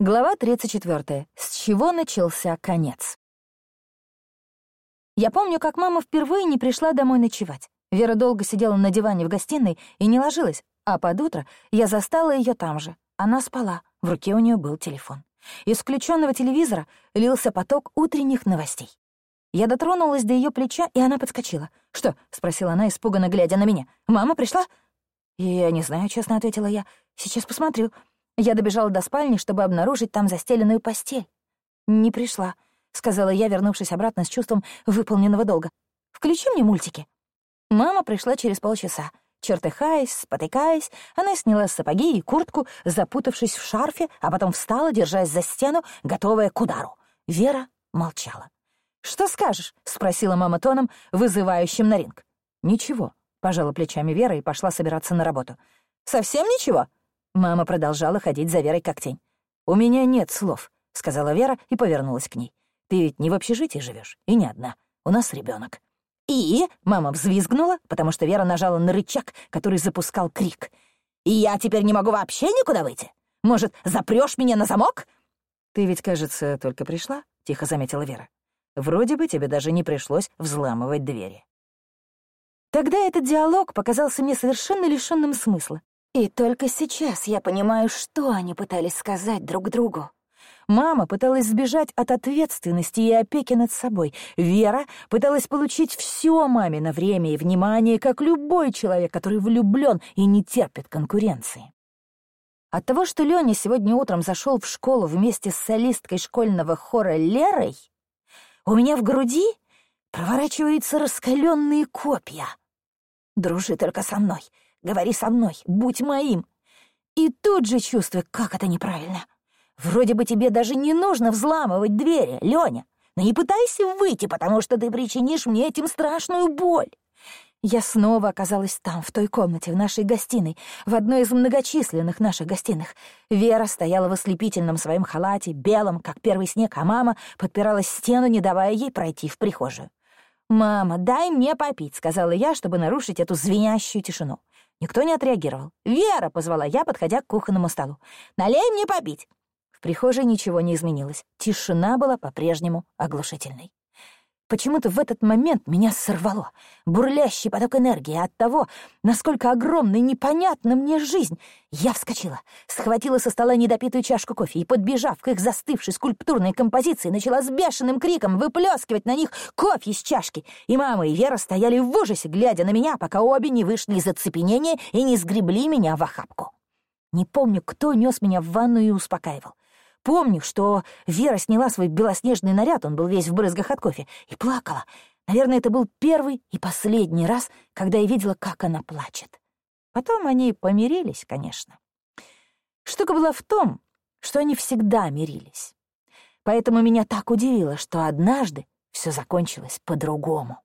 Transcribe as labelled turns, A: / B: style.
A: Глава 34. С чего начался конец? Я помню, как мама впервые не пришла домой ночевать. Вера долго сидела на диване в гостиной и не ложилась, а под утро я застала ее там же. Она спала, в руке у нее был телефон. Из включенного телевизора лился поток утренних новостей. Я дотронулась до ее плеча, и она подскочила. «Что?» — спросила она, испуганно глядя на меня. «Мама пришла?» «Я не знаю», — честно ответила я. «Сейчас посмотрю». Я добежала до спальни, чтобы обнаружить там застеленную постель. «Не пришла», — сказала я, вернувшись обратно с чувством выполненного долга. «Включи мне мультики». Мама пришла через полчаса. Чертыхаясь, спотыкаясь, она сняла сапоги и куртку, запутавшись в шарфе, а потом встала, держась за стену, готовая к удару. Вера молчала. «Что скажешь?» — спросила мама тоном, вызывающим на ринг. «Ничего», — пожала плечами Вера и пошла собираться на работу. «Совсем ничего?» Мама продолжала ходить за Верой как тень. «У меня нет слов», — сказала Вера и повернулась к ней. «Ты ведь не в общежитии живешь и не одна. У нас ребенок. «И?» — мама взвизгнула, потому что Вера нажала на рычаг, который запускал крик. «И я теперь не могу вообще никуда выйти? Может, запрёшь меня на замок?» «Ты ведь, кажется, только пришла», — тихо заметила Вера. «Вроде бы тебе даже не пришлось взламывать двери». Тогда этот диалог показался мне совершенно лишённым смысла. И только сейчас я понимаю, что они пытались сказать друг другу. Мама пыталась сбежать от ответственности и опеки над собой. Вера пыталась получить все мамино время и внимание, как любой человек, который влюблен и не терпит конкуренции. От того, что Лёня сегодня утром зашел в школу вместе с солисткой школьного хора Лерой, у меня в груди проворачиваются раскаленные копья. Дружи только со мной — Говори со мной, будь моим. И тут же чувствую, как это неправильно. Вроде бы тебе даже не нужно взламывать двери, Лёня. Но не пытайся выйти, потому что ты причинишь мне этим страшную боль. Я снова оказалась там, в той комнате, в нашей гостиной, в одной из многочисленных наших гостиных. Вера стояла в ослепительном своем халате, белом, как первый снег, а мама подпирала стену, не давая ей пройти в прихожую. «Мама, дай мне попить», — сказала я, чтобы нарушить эту звенящую тишину. Никто не отреагировал. «Вера!» — позвала я, подходя к кухонному столу. «Налей мне попить!» В прихожей ничего не изменилось. Тишина была по-прежнему оглушительной. Почему-то в этот момент меня сорвало. Бурлящий поток энергии от того, насколько огромна и непонятна мне жизнь. Я вскочила, схватила со стола недопитую чашку кофе и, подбежав к их застывшей скульптурной композиции, начала с бешеным криком выплескивать на них кофе из чашки. И мама, и Вера стояли в ужасе, глядя на меня, пока обе не вышли из оцепенения и не сгребли меня в охапку. Не помню, кто нес меня в ванну и успокаивал. Помню, что Вера сняла свой белоснежный наряд, он был весь в брызгах от кофе, и плакала. Наверное, это был первый и последний раз, когда я видела, как она плачет. Потом они помирились, конечно. Штука была в том, что они всегда мирились. Поэтому меня так удивило, что однажды все закончилось по-другому.